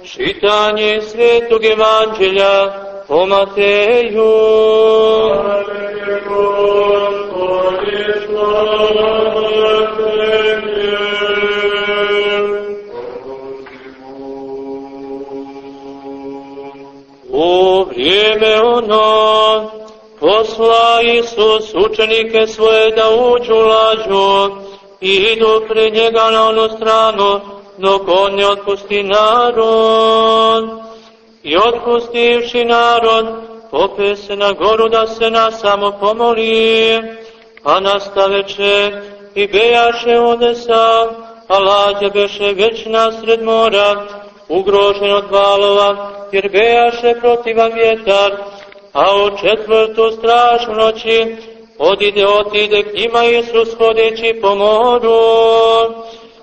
Čitanje svetog evanđelja po Mateju. U vrijeme ono posla Isus učenike svoje da uđu lađu i idu pred njega na onu stranu dok on ne otpusti narod. I otpustivši narod, pope se na goru da se na samo pomoli, a nastaveće i bejaše odesa, a lađa beše već nasred mora, ugrožen od valova, jer bejaše protivan vjetar, a u četvrtu strašnu noći odide, otide k njima Isus hodeći po moru.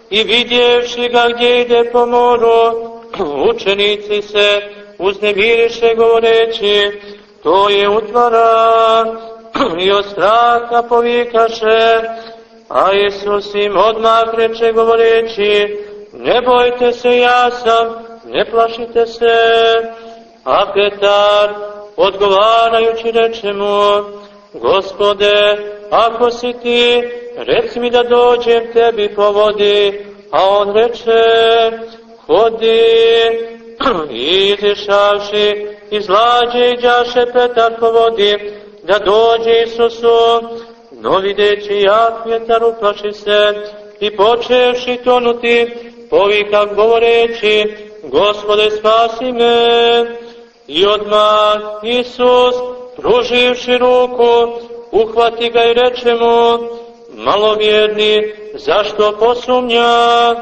I vidjevši ga gdje ide po moru, učenici se uznemiriše govoreći, to je utvara, i od straha povikaše, a Isus im odmah reče govoreći, ne bojte se, ja sam, ne plašite se. A Petar, odgovarajući reče mu, Gospode, ako si ti, reci mi da dođem tebi po vodi, a on reče, hodi, i izišavši iz lađe iđaše Petar po vodi, da dođe Isusu, no videći jak vjetar uplaši se i počevši tonuti, povika govoreći, Gospode spasi me, i odmah Isus, pruživši ruku, uhvati ga i reče mu, malovjerni, zašto posumnja?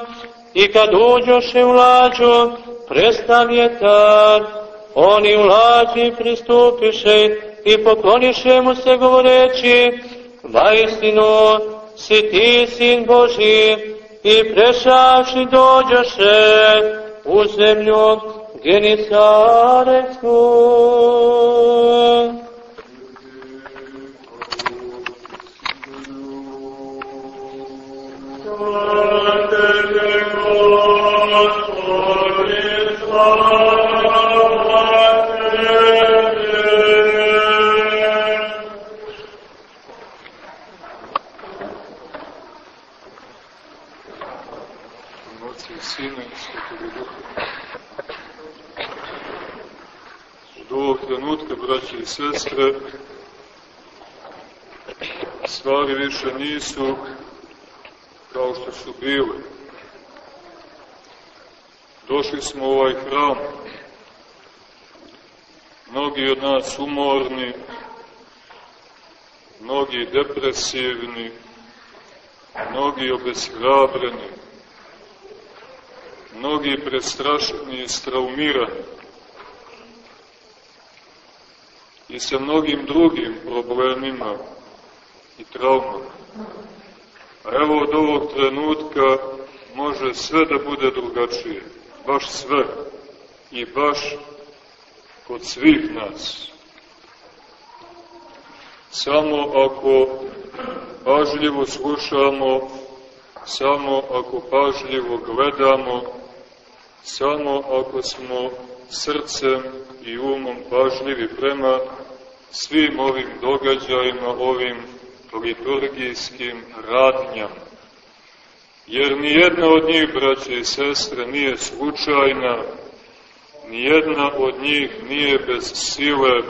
I kad uđoše u lađu, prestan vjetar, oni u lađi pristupiše i pokloniše mu se govoreći, vaistinu si ti sin Boži, i prešavši dođoše u zemlju Genicarecku. Braće i sestre, stvari više nisu kao što su bile. Došli smo u ovaj hram, mnogi od nas umorni, mnogi depresivni, mnogi obeshrabreni, mnogi prestrašeni i straumirani i sa mnogim drugim problemima i traumama. A evo od ovog trenutka može sve da bude drugačije, baš sve i baš kod svih nas. Samo ako pažljivo slušamo, samo ako pažljivo gledamo, samo ako smo srcem i umom pažljivi prema svim ovim događajima, ovim liturgijskim radnjama. Jer ni jedna od njih, braće i sestre, nije slučajna, ni jedna od njih nije bez sile,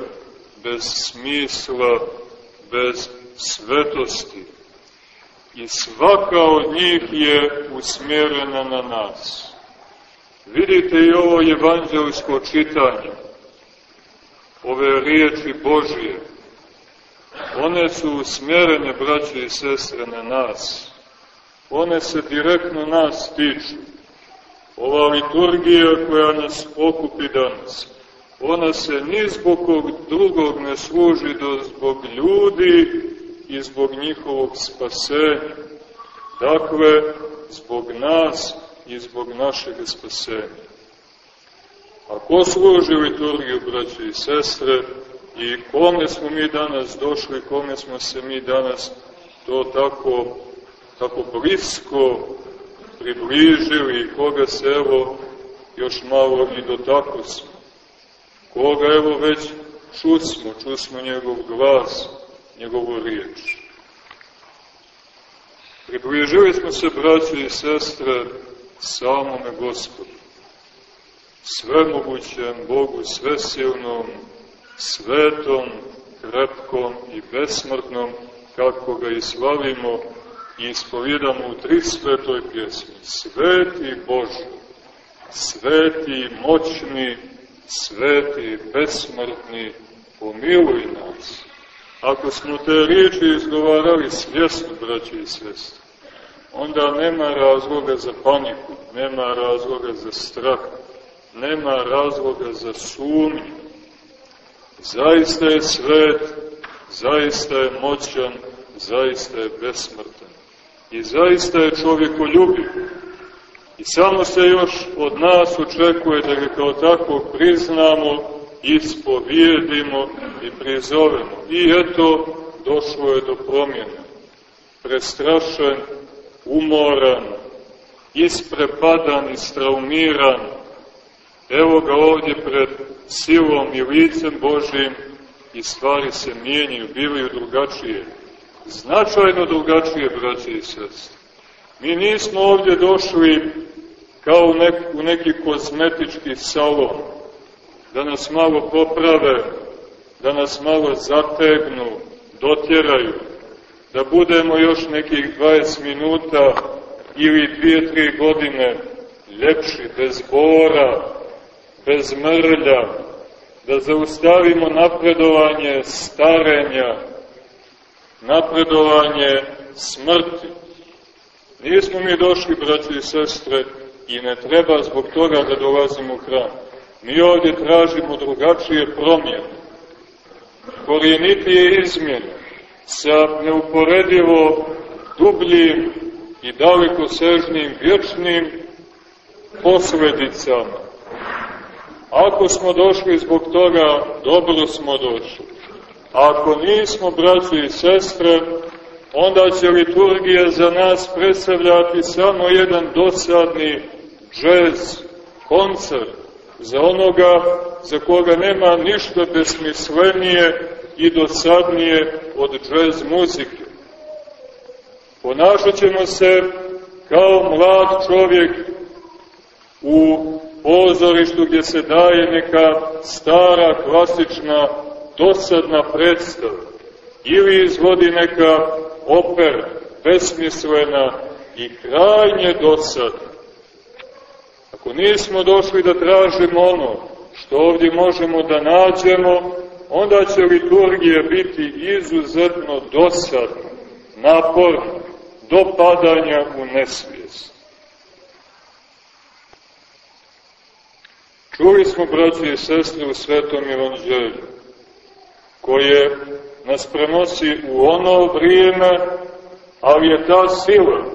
bez smisla, bez svetosti. I svaka od njih je usmjerena na nas. Vidite i ovo evanđelsko čitanje, ove riječi Božije, one su usmjerene, braće i sestre, na nas. One se direktno nas tiču. Ova liturgija koja nas okupi danas, ona se ni zbog kog drugog ne služi do zbog ljudi i zbog njihovog spasenja. Dakle, zbog nas i zbog našeg spasenja. A ko služi liturgiju, braće i sestre, i kome smo mi danas došli, kome smo se mi danas to tako, tako blisko približili i koga se evo još malo i dotako smo. Koga evo već čusmo, čusmo njegov glas, njegovu riječ. Približili smo se, braći i sestre, samome Gospodu, svemogućem Bogu, svesilnom, svetom, krepkom i besmrtnom, kako ga i slavimo i ispovjedamo u tri svetoj pjesmi. Sveti Bože, sveti moćni, sveti besmrtni, pomiluj nas. Ako smo te riječi izgovarali svjesno, braći i sestre, onda nema razloga za paniku, nema razloga za strah, nema razloga za sumnju. Zaista je svet, zaista je moćan, zaista je besmrtan. I zaista je čovjekoljubiv. I samo se još od nas očekuje da ga kao tako priznamo, ispovijedimo i prizovemo. I eto, došlo je do promjene. Prestrašen, umoran, isprepadan, istraumiran, evo ga ovdje pred silom i licem Božim i stvari se mijenjaju, bivaju drugačije. Značajno drugačije, braće i sestre. Mi nismo ovdje došli kao u, nek, u neki kozmetički salon, da nas malo poprave, da nas malo zategnu, dotjeraju, da budemo još nekih 20 minuta ili 2-3 godine ljepši, bez bora, bez mrlja, da zaustavimo napredovanje starenja, napredovanje smrti. Nismo mi došli, braći i sestre, i ne treba zbog toga da dolazimo u hram. Mi ovdje tražimo drugačije promjene, korijenitije izmjene, sa neuporedivo dubljim i dalekosežnim vječnim posledicama. Ako smo došli zbog toga, dobro smo došli. Ako nismo, braći i sestre, onda će liturgija za nas predstavljati samo jedan dosadni džez, koncert, za onoga za koga nema ništa besmislenije i dosadnije od džez muzike. Ponašat ćemo se kao mlad čovjek u pozorištu gdje se daje neka stara, klasična, dosadna predstava ili izvodi neka opera, besmislena i krajnje dosadna. Ako nismo došli da tražimo ono što ovdje možemo da nađemo, onda će liturgija biti izuzetno dosadna, naporna, do padanja u nesvijest. Čuli smo, braći i sestre, u Svetom Evanđelju, koje nas prenosi u ono vrijeme, ali je ta sila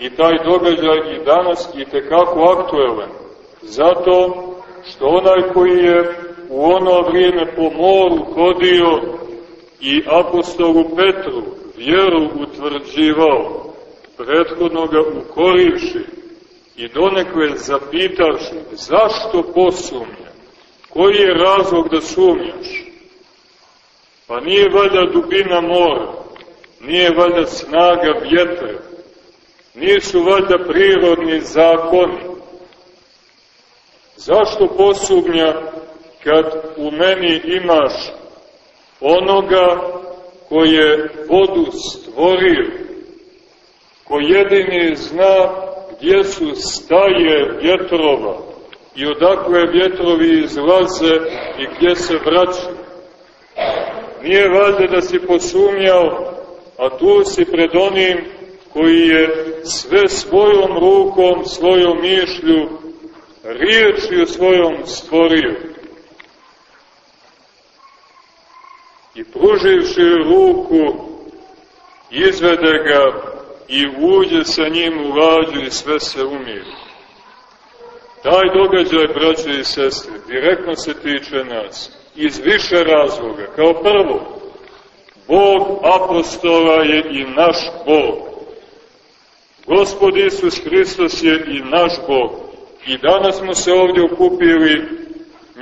i taj događaj i danas i tekako aktuelan. Zato što onaj koji je u ono vrijeme po moru hodio i apostolu Petru vjeru utvrđivao, prethodno ga ukorivši i donekle zapitavši zašto posumnja, koji je razlog da sumnjaš? Pa nije valjda dubina mora, nije valjda snaga vjetra, nisu valjda prirodni zakoni. Zašto posumnja kad u meni imaš onoga koji vodu stvorio, ko jedini zna gdje su staje vjetrova i odakle vjetrovi izlaze i gdje se vraćaju. Nije valjda da si posumnjao, a tu si pred onim koji je sve svojom rukom, svojom mišlju, riječju svojom stvorio. I pruživši ruku, izvede ga i uđe sa njim u lađu i sve se umiri. Taj događaj, braće i sestre, direktno se tiče nas, iz više razloga. Kao prvo, Bog apostola je i naš Bog. Gospod Isus Hristos je i naš Bog. I danas smo se ovdje okupili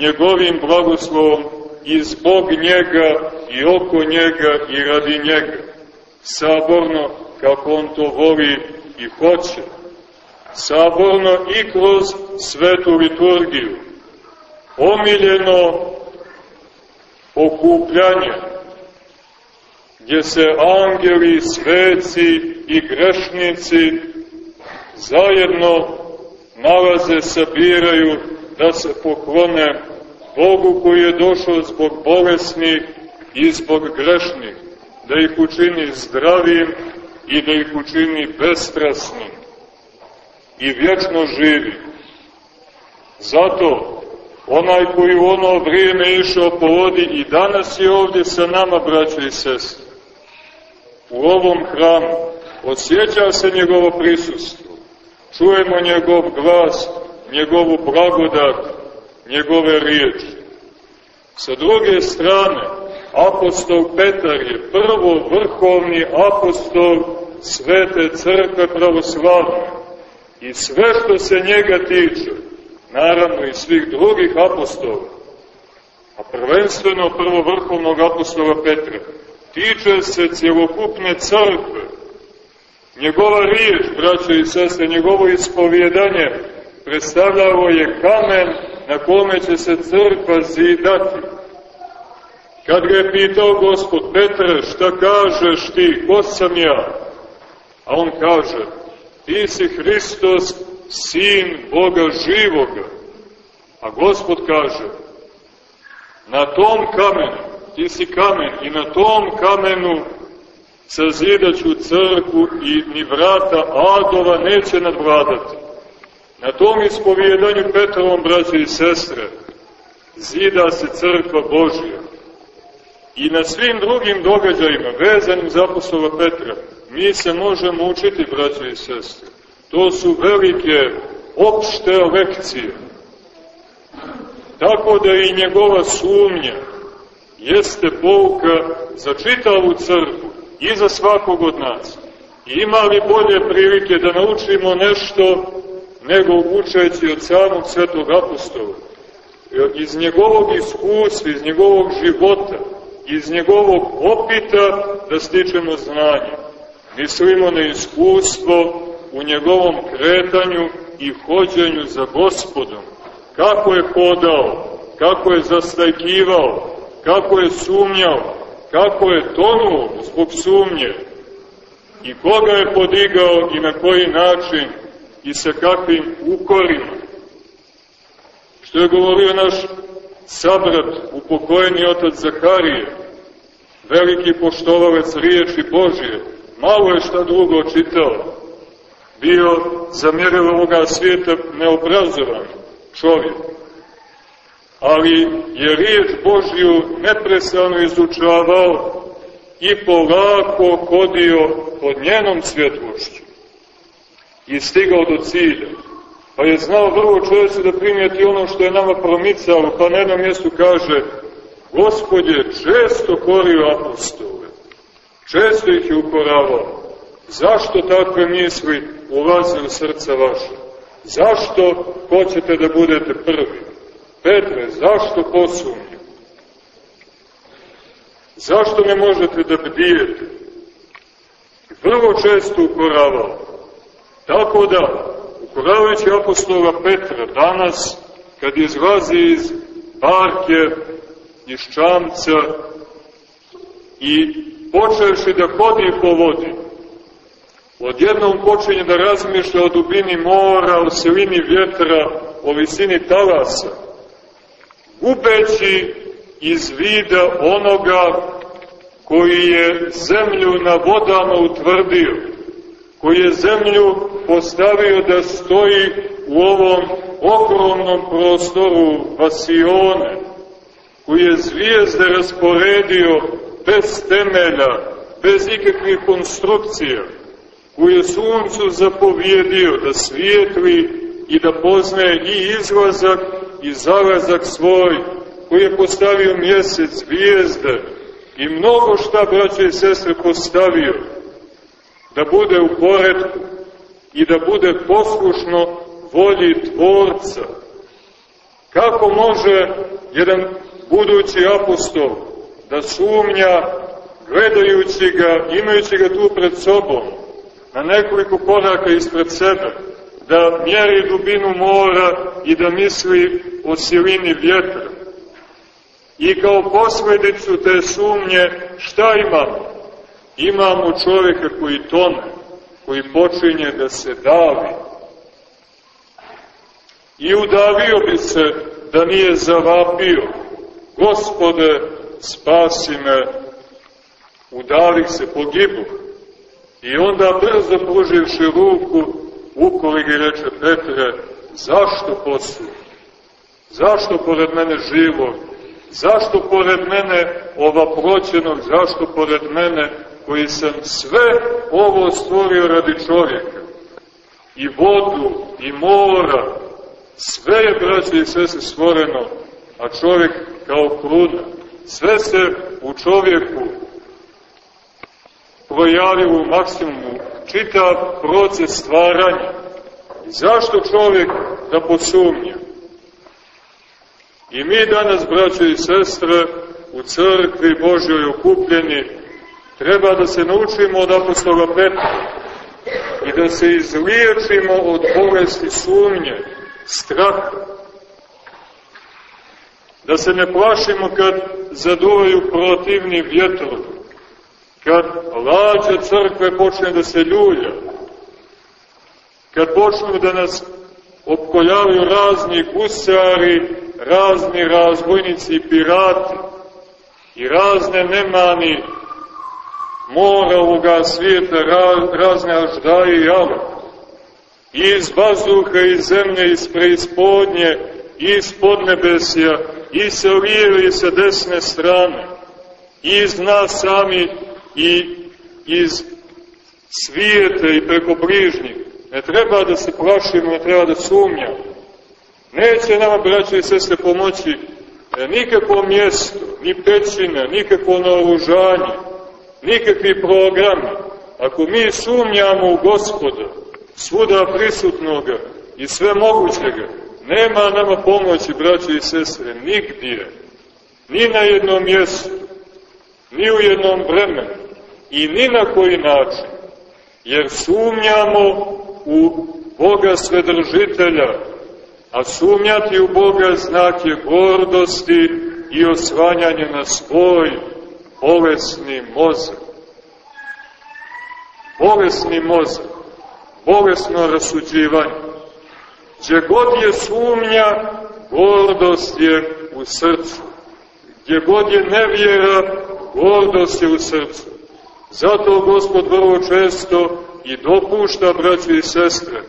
njegovim blagoslovom i zbog njega i oko njega i radi njega. Saborno kako on to voli i hoće. Saborno i kroz svetu liturgiju. Omiljeno okupljanje, gdje se angeli, sveci i grešnici zajedno nalaze, sabiraju da se poklone Bogu koji je došao zbog bolesnih i zbog grešnih, da ih učini zdravim i da ih učini bestrasnim i vječno živi. Zato onaj koji u ono vrijeme išao po vodi i danas je ovdje sa nama, braće i sestre, u ovom hramu, osjeća se njegovo prisustvo, čujemo njegov glas, njegovu blagodat, njegove riječi. Sa druge strane, apostol Petar je prvo vrhovni apostol Svete crkve pravoslavne i sve što se njega tiče, naravno i svih drugih apostola, a prvenstveno prvo vrhovnog apostola Petra, tiče se cjelokupne crkve, njegova riječ, braće i sestre, njegovo ispovjedanje predstavljavo je kamen na kome će se crkva zidati. Kad ga je pitao gospod Petre, šta kažeš ti, ko sam ja? A on kaže, ti si Hristos, sin Boga živoga. A gospod kaže, na tom kamenu, ti si kamen, i na tom kamenu sazidaću crku i ni vrata adova neće nadvladati. Na tom ispovjedanju Petrovom, braće i sestre, zida se crkva Božija. I na svim drugim događajima, vezanim za apostola Petra, mi se možemo učiti, braće i sestre. To su velike opšte lekcije. Tako da i njegova sumnja jeste pouka za čitavu crkvu i za svakog od nas. I ima li bolje prilike da naučimo nešto nego učeći od samog svetog apostola? Iz njegovog iskustva, iz njegovog života, iz njegovog opita da stičemo znanje. Mislimo na iskustvo u njegovom kretanju i hođenju za gospodom. Kako je hodao, kako je zastajkivao, kako je sumnjao, kako je tonuo zbog sumnje i koga je podigao i na koji način i sa kakvim ukorima. Što je govorio naš sabrat, upokojeni otac Zaharije, veliki poštovalac riječi Božije, malo je šta drugo čitao, bio za mjerilo ovoga svijeta neobrazovan čovjek, ali je riječ Božju neprestano izučavao i polako hodio pod njenom svjetlošću i stigao do cilja. Pa je znao vrlo čovječe da primijeti ono što je nama promicalo, pa na jednom mjestu kaže Gospod je često korio apostole, često ih je ukoravao. Zašto takve misli ulaze u srca vaše? Zašto hoćete da budete prvi? Petre, zašto posumnje? Zašto ne možete da bdijete? Vrlo često ukoravao. Tako da, ukoravajući apostola Petra danas, kad izlazi iz barke, iz čamca i počeši da hodi po vodi, odjednom počinje da razmišlja o dubini mora, o silini vjetra, o visini talasa, gubeći iz vida onoga koji je zemlju na vodama utvrdio, koji je zemlju postavio da stoji u ovom ogromnom prostoru Vasione, koji je zvijezde rasporedio bez temelja, bez ikakvih konstrukcija, koji je suncu zapovjedio da svijetli i da poznaje i izlazak i zalazak svoj, koji je postavio mjesec, zvijezde i mnogo šta, braće i sestre, postavio, da bude u poredku i da bude poslušno volji Tvorca. Kako može jedan budući apostol da sumnja gledajući ga, imajući ga tu pred sobom, na nekoliko koraka ispred sebe, da mjeri dubinu mora i da misli o silini vjetra. I kao posledicu te sumnje šta imamo? Imamo čovjeka koji tone, koji počinje da se davi. I udavio bi se da nije zavapio. Gospode, spasi me, udavih se, pogibu. I onda brzo pruživši ruku, ukoli ga reče Petre, zašto posu? Zašto pored mene živog? Zašto pored mene ova proćenog? Zašto pored mene koji sam sve ovo stvorio radi čovjeka? I vodu, i mora, sve je, braće i sve se stvoreno, a čovjek kao kruna. Sve se u čovjeku projavilo u maksimumu, čitav proces stvaranja. I zašto čovjek da posumnja? I mi danas, braćo i sestre, u crkvi Božjoj okupljeni, treba da se naučimo od apostola Petra i da se izliječimo od bolesti sumnje, straha. Da se ne plašimo kad zaduvaju protivni vjetrovi, kad lađa crkve počne da se ljulja, kad počnu da nas opkoljavaju razni gusari, razni razbojnici i pirati i razne nemani mora ovoga svijeta, razne aždaje i ave, i iz bazuha, iz zemlje, iz preispodnje, iz podnebesja, i sa lijeve i sa desne strane, iz nas sami i iz svijeta i preko bližnjih. Ne treba da se plašimo, ne treba da sumnjamo. Neće nama, braće i sestre, pomoći e, nikakvo mjesto, ni pećina, nikakvo naoružanje, nikakvi programi. Ako mi sumnjamo u gospoda, svuda prisutnoga i sve mogućega, nema nama pomoći, braće i sestre, nigdje, ni na jednom mjestu, ni u jednom vremenu i ni na koji način, jer sumnjamo u Boga svedržitelja, a sumnjati u Boga znak je gordosti i osvanjanje na svoj bolesni mozak. Bolesni mozak, bolesno rasuđivanje. Gdje god je sumnja, gordost je u srcu. Gdje god je nevjera, gordost je u srcu. Zato Gospod vrlo često i dopušta, braći i sestre,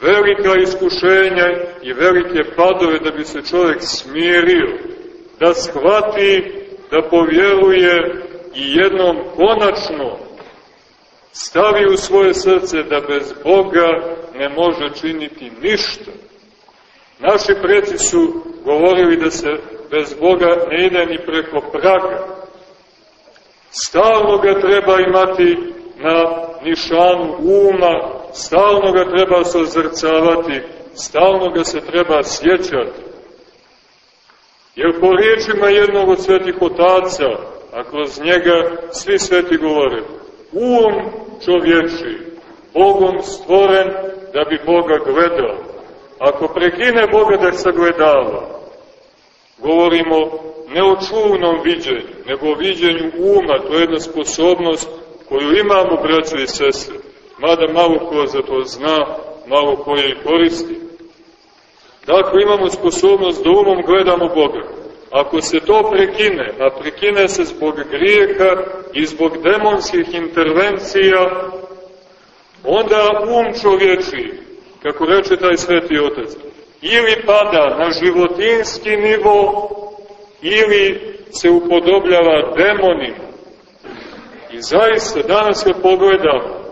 velika iskušenja i velike padove da bi se čovjek smirio, da shvati, da povjeruje i jednom konačno stavi u svoje srce da bez Boga ne može činiti ništa. Naši preci su govorili da se bez Boga ne ide ni preko praga. Stalno ga treba imati na nišanu uma, stalno ga treba sozrcavati, stalno ga se treba sjećati. Jer po riječima jednog od svetih otaca, a kroz njega svi sveti govore, um čovječi, Bogom stvoren da bi Boga gledao. Ako prekine Boga da se gledava, govorimo ne o čuvnom viđenju, nego o viđenju uma, to je jedna sposobnost koju imamo, braćo i sestre, mada malo ko za to zna, malo ko je koristi. Dakle, imamo sposobnost da umom gledamo Boga. Ako se to prekine, a prekine se zbog grijeha i zbog demonskih intervencija, onda um čovječi, kako reče taj sveti otac, ili pada na životinski nivo, ili se upodobljava demonima. I zaista, danas kad pogledamo,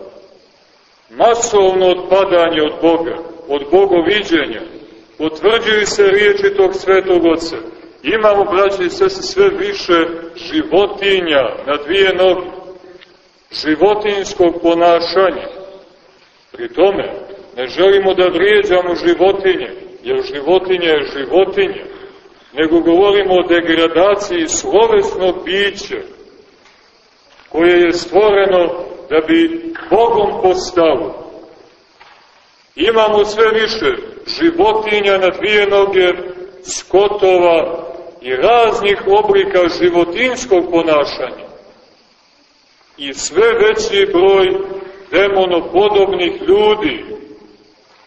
masovno odpadanje od Boga, od bogoviđenja, potvrđuju se riječi tog svetog oca. Imamo, braći i sese, sve više životinja na dvije noge, životinskog ponašanja. Pri tome, ne želimo da vrijeđamo životinje, jer životinje je životinje, nego govorimo o degradaciji slovesnog bića, koje je stvoreno da bi Bogom postalo. Imamo sve više životinja na dvije noge, skotova i raznih oblika životinskog ponašanja. I sve veći broj demonopodobnih ljudi,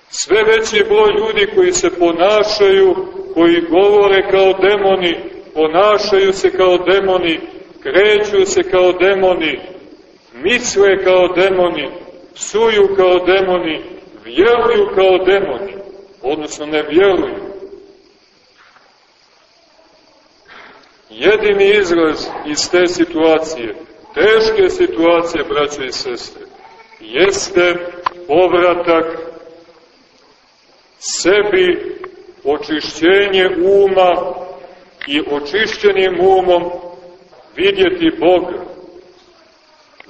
sve veći broj ljudi koji se ponašaju, koji govore kao demoni, ponašaju se kao demoni, kreću se kao demoni, misle kao demoni, psuju kao demoni, vjeruju kao demoni, odnosno ne vjeruju. Jedini izraz iz te situacije, teške situacije, braće i sestre, jeste povratak sebi, očišćenje uma i očišćenim umom vidjeti Boga,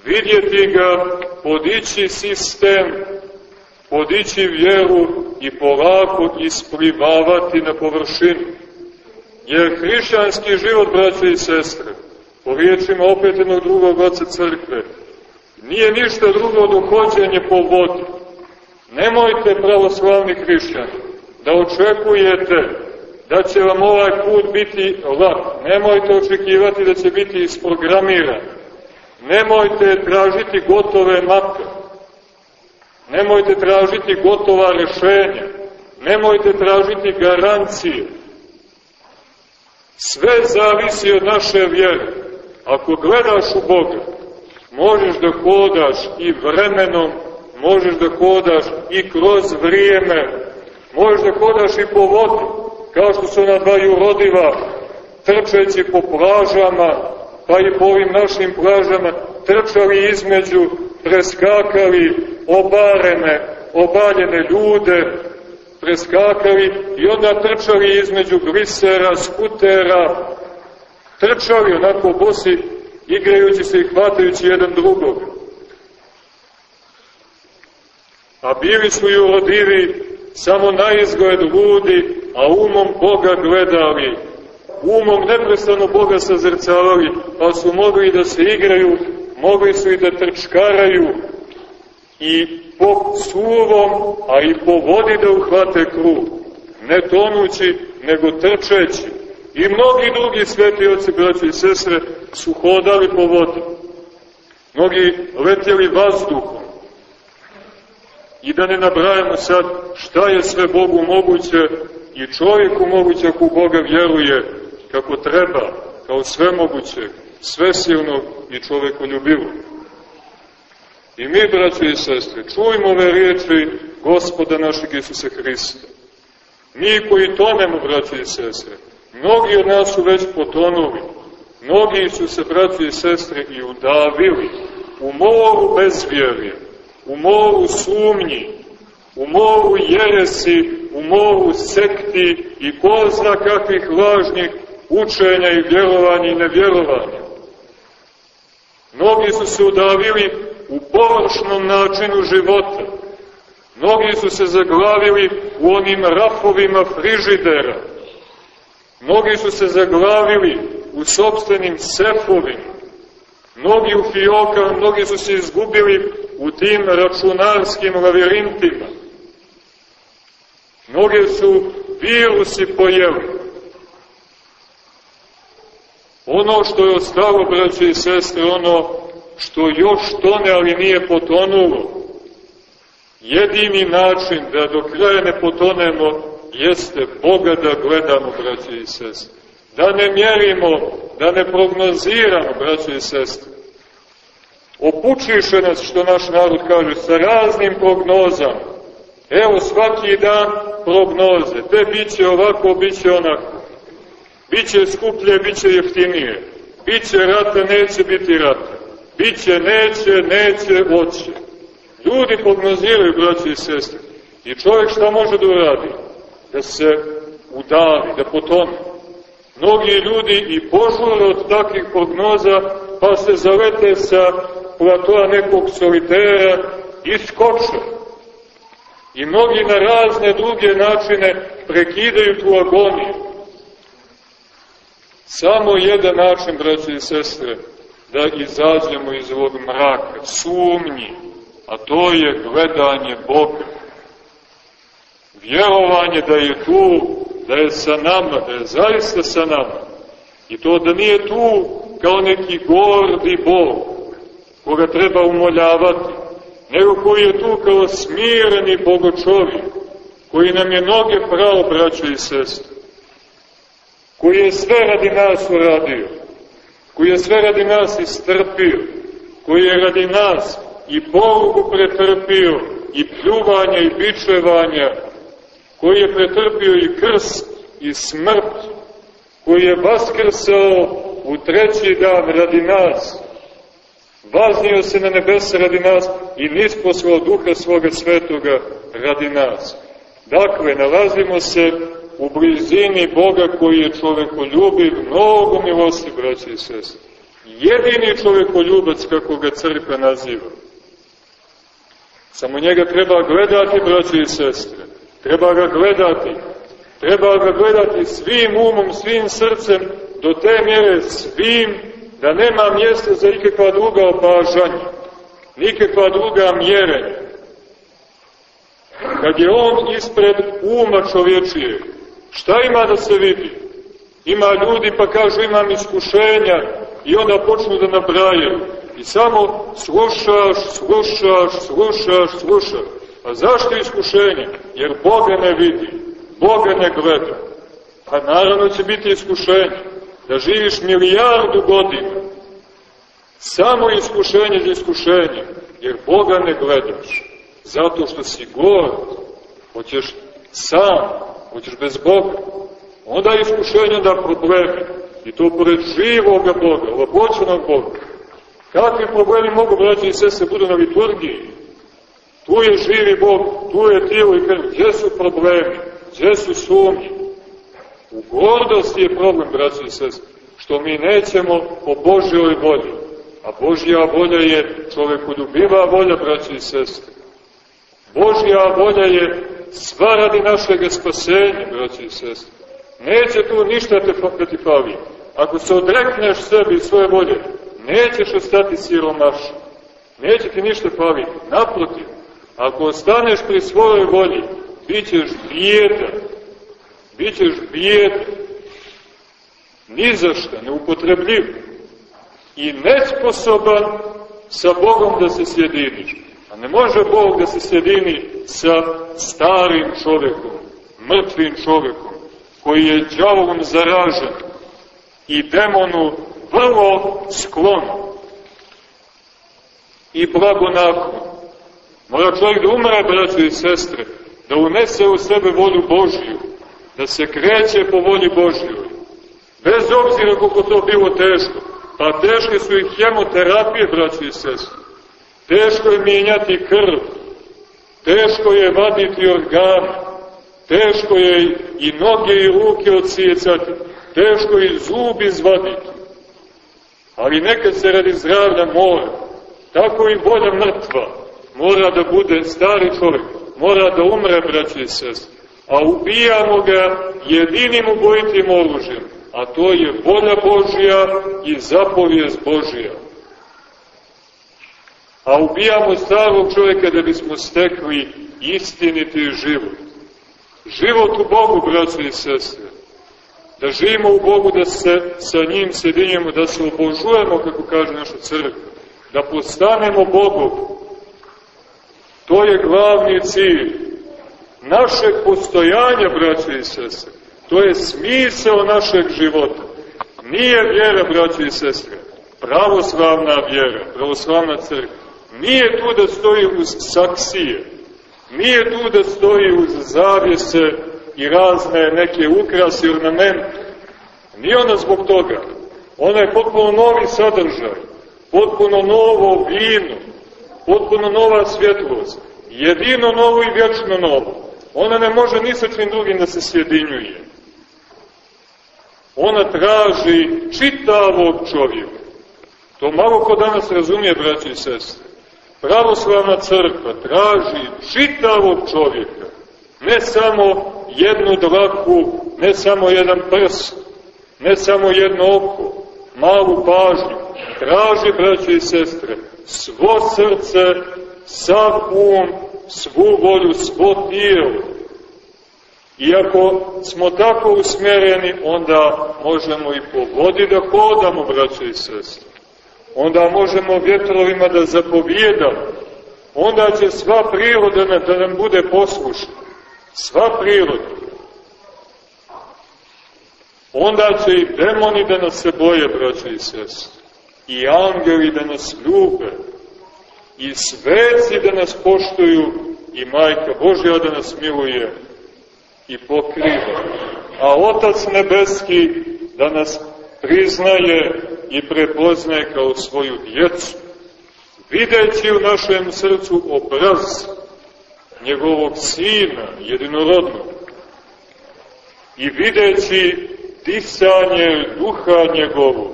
vidjeti ga, podići sistem, podići vjeru i polako isplivavati na površinu. Jer hrišćanski život, braće i sestre, po riječima opet jednog drugog oca crkve, nije ništa drugo od uhođenje po vodi. Nemojte, pravoslavni hrišćani, da očekujete da će vam ovaj put biti lak. Nemojte očekivati da će biti isprogramiran. Nemojte tražiti gotove mape. Nemojte tražiti gotova rešenja. Nemojte tražiti garancije. Sve zavisi od naše vjere. Ako gledaš u Boga, možeš da hodaš i vremenom, možeš da hodaš i kroz vrijeme, možeš da hodaš i po vodi, kao što su na dvaju rodiva, trčeći po plažama, pa i po ovim našim plažama, trčali između, preskakali obarene, obaljene ljude, preskakali i onda trčali između grisera, skutera, trčali onako bosi, igrajući se i hvatajući jedan drugog. A bili su i urodivi samo na izgled ludi, a umom Boga gledali, umom neprestano Boga sazrcavali, pa su mogli da se igraju, mogli su i da trčkaraju, i po suvom, a i po vodi da uhvate krug, ne tonući, nego trčeći. I mnogi drugi sveti oci, braći i sestre, su hodali po vodi. Mnogi letjeli vazduhom. I da ne nabrajamo sad šta je sve Bogu moguće i čovjeku moguće ako Boga vjeruje kako treba, kao sve moguće, sve silno i čovjekoljubivo. I mi, braći i sestre, čujmo ove riječi gospoda našeg Isusa Hrista. Mi koji tonemo, braći i sestre, mnogi od nas su već potonuli, mnogi su se, braći i sestre, i udavili u moru bezvjerja, u moru sumnji, u moru jeresi, u moru sekti i ko zna kakvih lažnih učenja i vjerovanja i nevjerovanja. Mnogi su se udavili u površnom načinu života. Mnogi su se zaglavili u onim rafovima frižidera. Mnogi su se zaglavili u sobstvenim sefovima. Mnogi u fioka, mnogi su se izgubili u tim računarskim lavirintima. Mnoge su virusi pojeli. Ono što je ostalo, braće i sestre, ono što još tone, ali nije potonulo. Jedini način da do kraja ne potonemo jeste Boga da gledamo, braće i sestre. Da ne mjerimo, da ne prognoziramo, braće i sestre. Opučiše nas, što naš narod kaže, sa raznim prognozama. Evo svaki dan prognoze. Te bit će ovako, bit će onako. Biće skuplje, bit će jeftinije. Biće rata, neće biti rata. Biće, neće, neće, oće. Ljudi prognoziraju, braći i sestre. I čovjek šta može da uradi? Da se udavi, da potone. Mnogi ljudi i požure od takvih prognoza, pa se zalete sa platoa nekog solitera i skoče. I mnogi na razne druge načine prekidaju tu agoniju. Samo jedan način, braći i sestre, da izađemo iz ovog mraka, sumnji, a to je gledanje Boga. Vjerovanje da je tu, da je sa nama, da je zaista sa nama. I to da nije tu kao neki gordi Bog, koga treba umoljavati, nego koji je tu kao smireni bogočovjek, koji nam je noge pravo, braćo i sestre, koji je sve radi nas uradio, koji je sve radi nas istrpio, koji je radi nas i porugu pretrpio, i pljuvanja i bičevanja, koji je pretrpio i krst i smrt, koji je vaskrsao u treći dan radi nas, vaznio se na nebesa radi nas i nisposlao duha svoga svetoga radi nas. Dakle, nalazimo se u blizini Boga koji je čovekoljubiv, mnogo milosti, braći i sestri. Jedini čovekoljubac, kako ga crkva naziva. Samo njega treba gledati, braći i sestre. Treba ga gledati. Treba ga gledati svim umom, svim srcem, do te mjere svim, da nema mjesta za nikakva druga opažanja, nikakva druga mjerenja. Kad je on ispred uma čovječije, šta ima da se vidi? Ima ljudi pa kažu imam iskušenja i onda počnu da nabrajaju. I samo slušaš, slušaš, slušaš, slušaš. A zašto iskušenje? Jer Boga ne vidi, Boga ne gleda. Pa naravno će biti iskušenje. Da živiš milijardu godina. Samo iskušenje za iskušenje. Jer Boga ne gledaš. Zato što si gord. Hoćeš sam. Hoćeš bez Boga. Onda iskušenje da probleme. I to pored živoga Boga, ovopoćenog Boga. Kakvi problemi mogu, braći i sese, budu na liturgiji? Tu je živi Bog, tu je tijelo i krv. Gdje su problemi? Gdje su sumnji? U gordosti je problem, braći i sese, što mi nećemo po Božjoj volji. A Božja volja je čovekoljubiva volja, braći i sestre. Božja volja je sva radi našeg spasenja, braći i sestre. Neće tu ništa te, da ti. Ako se odrekneš sebi i svoje volje, nećeš ostati siromašan. Neće ti ništa faliti. Naprotiv, ako ostaneš pri svojoj volji, bit ćeš bijedan. Bit ćeš bijedan. Ni za neupotrebljiv. I nesposoban sa Bogom da se sjediniš. A ne može Bog da se sjedini sa starim čovekom, mrtvim čovekom, koji je džavolom zaražen i demonu vrlo sklon i blagonaklon. Mora čovjek da umre, braćo i sestre, da unese u sebe volju Božiju, da se kreće po volji Božjoj. Bez obzira koliko to bilo teško, pa teške su i hemoterapije, braćo i sestre. Teško je mijenjati krv, teško je vaditi organ, teško je i noge i ruke odsijecati, teško je i zub izvaditi. Ali nekad se radi zdravlja mora. Tako i volja mrtva mora da bude stari čovjek, mora da umre, braći i sestri. A ubijamo ga jedinim ubojitim oružjem, a to je volja Božja i zapovijest Božja. A ubijamo starog čovjeka da bismo stekli istiniti život. Život u Bogu, braći i sestre da živimo u Bogu, da se sa njim sjedinjemo, da se obožujemo, kako kaže naša crkva, da postanemo Bogom. To je glavni cilj našeg postojanja, braće i sestre. To je smisao našeg života. Nije vjera, braće i sestre, pravoslavna vjera, pravoslavna crkva. Nije tu da stoji uz saksije, nije tu da stoji uz zavjese i razne neke ukrase i ornamente. Nije ona zbog toga. Ona je potpuno novi sadržaj, potpuno novo vino, potpuno nova svjetlost, jedino novo i vječno novo. Ona ne može ni sa čim drugim da se sjedinjuje. Ona traži čitavog čovjeka. To malo ko danas razumije, braći i sestre. Pravoslavna crkva traži čitavog čovjeka, ne samo jednu dlaku, ne samo jedan prst, ne samo jedno oko, malu pažnju, traži, braće i sestre, svo srce, sav um, svu volju, svo tijelo. I ako smo tako usmjereni, onda možemo i po vodi da hodamo, braće i sestre. Onda možemo vjetrovima da zapovjedamo. Onda će sva priroda da nam bude poslušna. Sva priroda. Onda će i demoni da nas se boje, braće i sestre. I angeli da nas ljube. I sveci da nas poštuju. I majka Božja da nas miluje i pokriva. A Otac Nebeski da nas priznaje i prepoznaje kao svoju djecu, videći u našem srcu obraz njegovog sina, jedinorodnog, i videći disanje duha njegovog.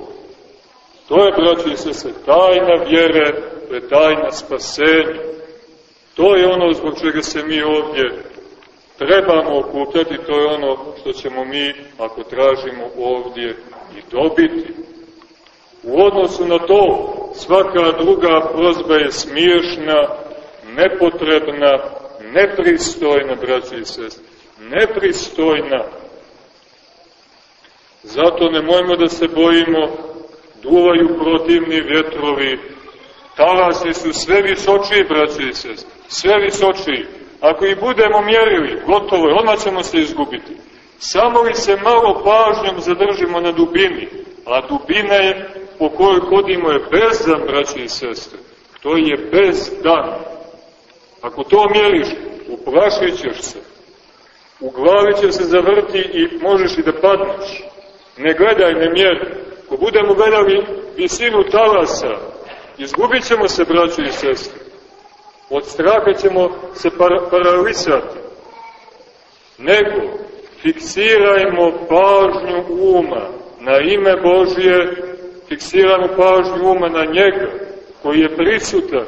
To je, braći se, se tajna vjere, to je tajna spasenja. To je ono zbog čega se mi ovdje trebamo okupljati, to je ono što ćemo mi, ako tražimo ovdje, i dobiti. U odnosu na to, svaka druga prozba je smiješna, nepotrebna, nepristojna, braći i sest, nepristojna. Zato ne mojmo da se bojimo, duvaju protivni vjetrovi, talasi su sve visočiji, braći i sest, sve visočiji. Ako ih budemo mjerili, gotovo je, odmah ćemo se izgubiti. Samo li se malo pažnjom zadržimo na dubini, a dubina je po kojoj hodimo je bezdan, braći i sestre. To je bezdan. Ako to mjeriš, uplašit ćeš se. U glavi će se zavrti i možeš i da padneš. Ne gledaj, ne mjeri. Ako budemo gledali visinu talasa, izgubit ćemo se, braći i sestre. Od straha ćemo se par paralisati. Nego, fiksirajmo pažnju uma na ime Božje, fiksirajmo pažnju uma na njega, koji je prisutan,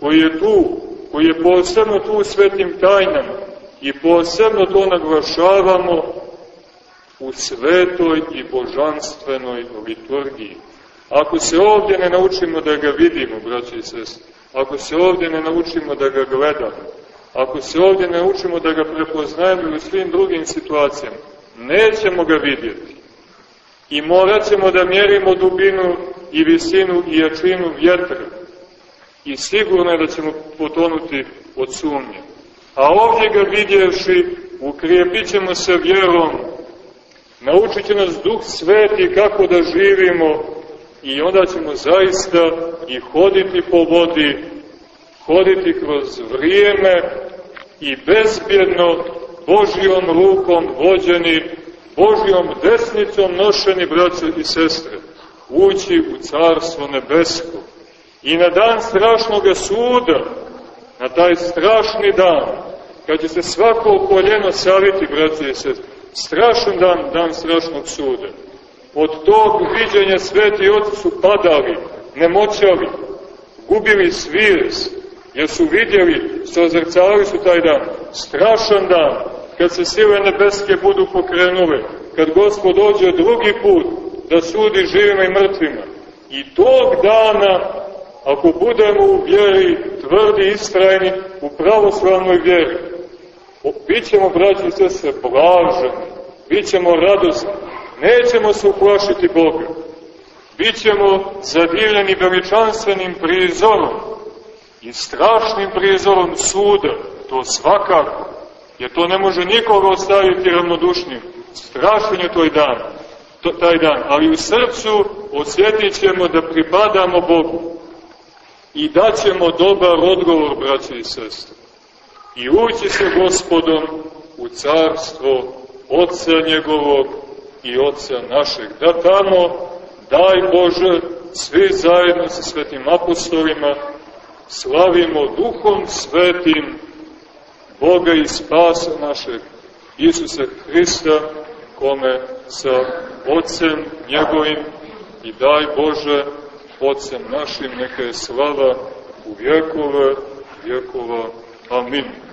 koji je tu, koji je posebno tu u svetim tajnama i posebno to naglašavamo u svetoj i božanstvenoj liturgiji. Ako se ovdje ne naučimo da ga vidimo, braći i sestri, ako se ovdje ne naučimo da ga gledamo, ako se ovdje ne naučimo da ga prepoznajemo u svim drugim situacijama, nećemo ga vidjeti. I morat ćemo da mjerimo dubinu i visinu i jačinu vjetra. I sigurno je da ćemo potonuti od sumnje. A ovdje ga vidjevši, ukrijepit ćemo se vjerom, naučit će nas Duh Sveti kako da živimo i onda ćemo zaista i hoditi po vodi, hoditi kroz vrijeme i bezbjedno Božijom rukom vođeni, Božijom desnicom nošeni, braće i sestre, ući u Carstvo nebesko. I na dan strašnog suda, na taj strašni dan, kad će se svako koljeno saviti, braće i sestre, strašan dan, dan strašnog suda, od tog viđenja sveti oci su padali, nemoćali, gubili svijest, jer su vidjeli, sozrcali su taj dan, strašan dan, kad se sile nebeske budu pokrenule, kad Gospod dođe drugi put da sudi živima i mrtvima. I tog dana, ako budemo u vjeri tvrdi, istrajni, u pravoslavnoj vjeri, bit ćemo, braći i sese, blaženi, bit ćemo radosni, nećemo se uplašiti Boga, bit ćemo zadivljeni veličanstvenim prizorom i strašnim prizorom suda, to svakako, jer to ne može nikoga ostaviti ravnodušnim. Strašan je toj dan, to, taj dan, ali u srcu osjetit ćemo da pripadamo Bogu i daćemo dobar odgovor, braće i sestre. I ući se gospodom u carstvo Otca njegovog i Otca našeg. Da tamo, daj Bože, svi zajedno sa svetim apostolima, slavimo duhom svetim Boga i spasa našeg Isusa Hrista, kome sa Otcem njegovim i daj Bože Otcem našim, neka je slava u vjekove vjekova. Amin.